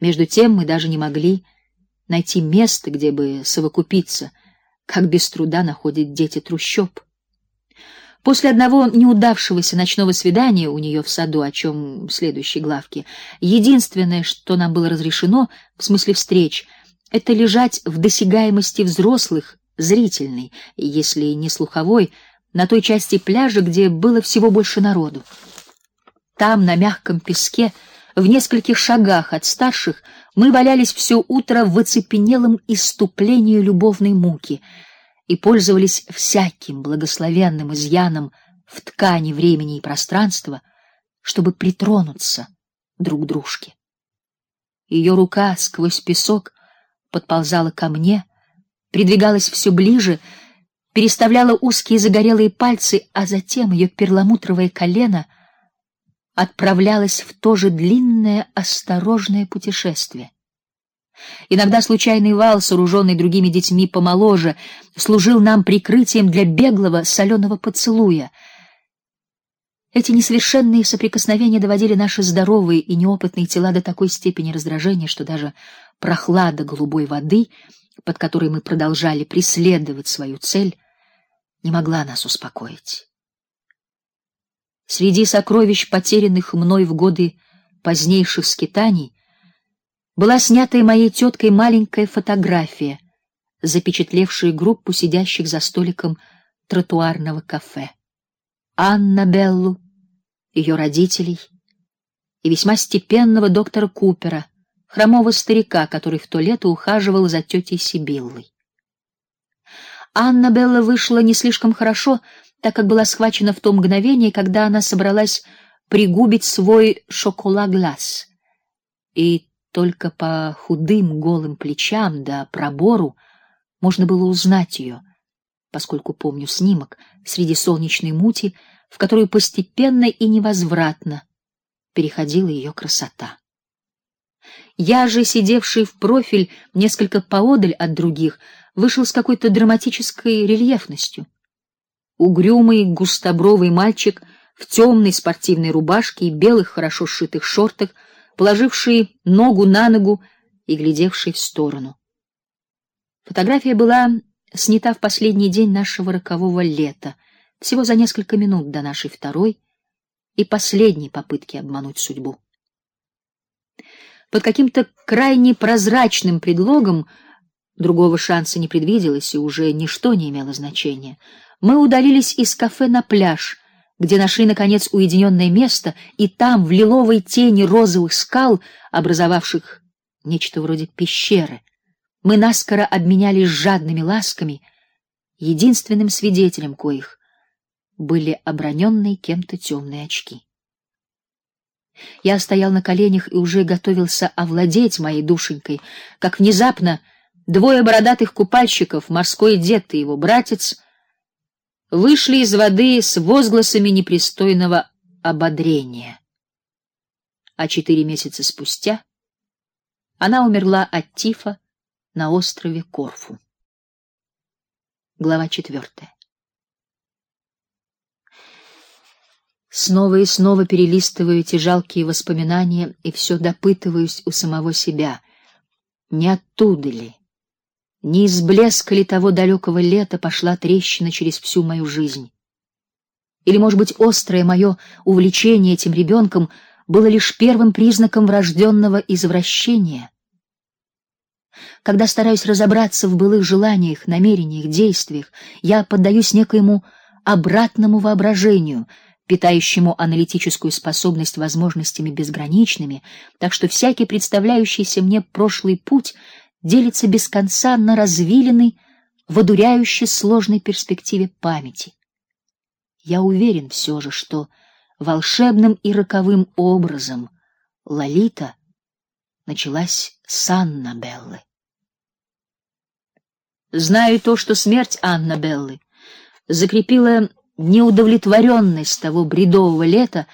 Между тем мы даже не могли найти место, где бы совокупиться, как без труда находят дети трущоб. После одного неудавшегося ночного свидания у нее в саду, о чем в следующей главке, единственное, что нам было разрешено, в смысле встреч, это лежать в досягаемости взрослых, зрительной, если не слуховой, на той части пляжа, где было всего больше народу. Там, на мягком песке, в нескольких шагах от старших, мы валялись все утро в оцепенелом иступлении любовной муки и пользовались всяким благословенным изъяном в ткани времени и пространства, чтобы притронуться друг к дружке. Ее рука сквозь песок подползала ко мне, придвигалась все ближе, переставляла узкие загорелые пальцы, а затем ее перламутровое колено отправлялось в то же длинное осторожное путешествие. Иногда случайный вал, сооруженный другими детьми помоложе, служил нам прикрытием для беглого соленого поцелуя. Эти несовершенные соприкосновения доводили наши здоровые и неопытные тела до такой степени раздражения, что даже прохлада голубой воды, под которой мы продолжали преследовать свою цель, не могла нас успокоить. Среди сокровищ, потерянных мной в годы позднейших скитаний, была снятая моей теткой маленькая фотография, запечатлевшая группу сидящих за столиком тротуарного кафе. Анна Беллу, ее родителей и весьма степенного доктора Купера, хромого старика, который в то лето ухаживал за тетей Сибиллой. Анна Белла вышла не слишком хорошо, так как была схвачена в то мгновение, когда она собралась пригубить свой шоколад-глаз. И только по худым голым плечам да пробору можно было узнать ее, поскольку помню снимок среди солнечной мути, в которую постепенно и невозвратно переходила ее красота. Я же, сидевший в профиль несколько поодаль от других, вышел с какой-то драматической рельефностью. Угрюмый, густобровый мальчик в темной спортивной рубашке и белых хорошо сшитых шортах положивший ногу на ногу и глядевший в сторону. Фотография была снята в последний день нашего рокового лета, всего за несколько минут до нашей второй и последней попытки обмануть судьбу. Под каким-то крайне прозрачным предлогом другого шанса не предвиделось и уже ничто не имело значения. Мы удалились из кафе на пляж где нашли наконец уединенное место, и там, в лиловой тени розовых скал, образовавших нечто вроде пещеры, мы наскоро обменялись жадными ласками, единственным свидетелем коих были оброненные кем-то темные очки. Я стоял на коленях и уже готовился овладеть моей душенькой, как внезапно двое бородатых купальщиков, морской дед и его братец, вышли из воды с возгласами непристойного ободрения. А четыре месяца спустя она умерла от тифа на острове Корфу. Глава четвертая. Снова и снова перелистываю эти жалкие воспоминания и все допытываюсь у самого себя, не оттуда ли не из блеска ли того далекого лета пошла трещина через всю мою жизнь? Или, может быть, острое мое увлечение этим ребенком было лишь первым признаком врожденного извращения? Когда стараюсь разобраться в былых желаниях, намерениях, действиях, я поддаюсь некоему обратному воображению, питающему аналитическую способность возможностями безграничными, так что всякий представляющийся мне прошлый путь делится без конца на развилины в одуряюще сложной перспективе памяти. Я уверен все же, что волшебным и роковым образом Лолита началась с Аннабеллы. Знаю то, что смерть Аннабеллы закрепила неудовлетворенность того бредового лета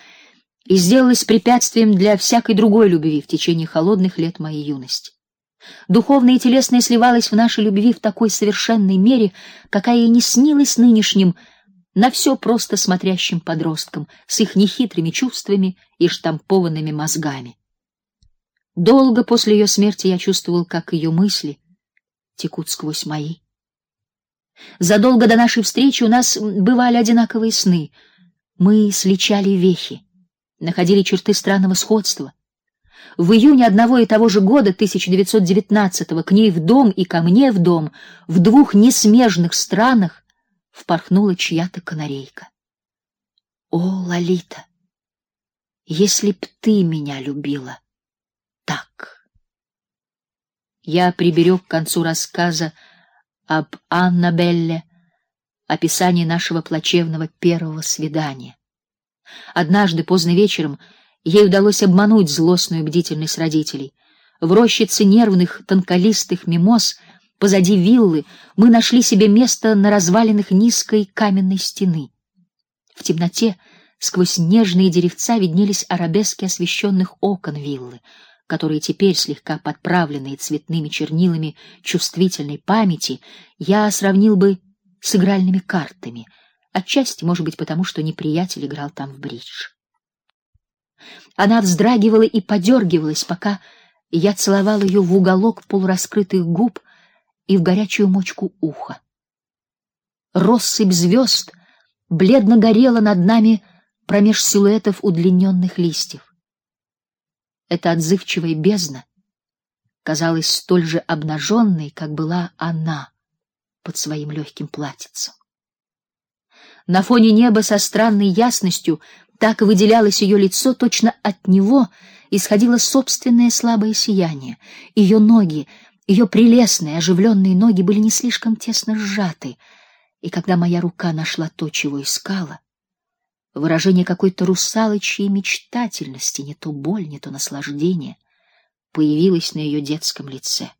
и сделалась препятствием для всякой другой любви в течение холодных лет моей юности. Духовное и телесное сливалось в нашей любви в такой совершенной мере, какая и не снилась нынешним на все просто смотрящим подросткам с их нехитрыми чувствами и штампованными мозгами. Долго после ее смерти я чувствовал, как ее мысли текут сквозь мои. Задолго до нашей встречи у нас бывали одинаковые сны. Мы сличали вехи, находили черты странного сходства. В июне одного и того же года 1919 к ней в дом и ко мне в дом в двух несмежных странах впорхнула чья-то канарейка. О, Лолита, если б ты меня любила так. Я приберег к концу рассказа об Аннабелле описание нашего плачевного первого свидания. Однажды поздно вечером ей удалось обмануть злостную бдительность родителей. В рощице нервных тонколистых мимоз позади виллы мы нашли себе место на развалинах низкой каменной стены. В темноте сквозь нежные деревца виднелись арабески освещенных окон виллы, которые теперь слегка подправленные цветными чернилами чувствительной памяти, я сравнил бы с игральными картами, отчасти, может быть, потому что неприятель играл там в бридж. Она вздрагивала и подергивалась, пока я целовал ее в уголок полураскрытых губ и в горячую мочку уха. Россыпь звезд бледно горела над нами промеж силуэтов удлиненных листьев. Эта отзывчивая бездна казалась столь же обнаженной, как была она под своим легким платьицем. На фоне неба со странной ясностью так выделялось ее лицо, точно от него исходило собственное слабое сияние. Ее ноги, ее прелестные, оживленные ноги были не слишком тесно сжаты, и когда моя рука нашла то, чего искала, выражение какой-то русалочьей мечтательности, не то боль, не то наслаждение, появилось на ее детском лице.